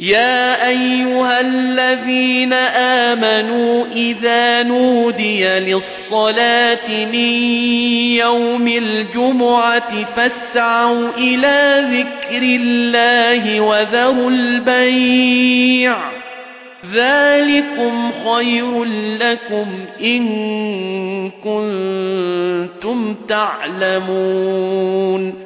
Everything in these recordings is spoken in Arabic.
يا أيها الذين آمنوا إذا نودي للصلاة من يوم الجمعة فاسعوا إلى ذكر الله وذروا البيع. ذلكم خير لكم إن كنتم تعلمون.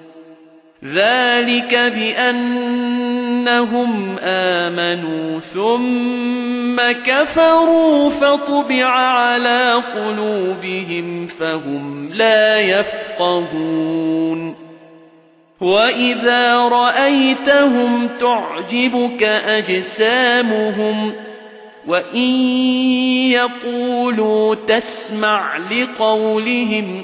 ذلك بأنهم آمنوا ثم كفروا فطبع على قلوبهم فهم لا يفقهون. وإذا رأيتهم تعجبك أجسامهم وَإِن يَقُولُوا تَسْمَعْ لِقَوْلِهِمْ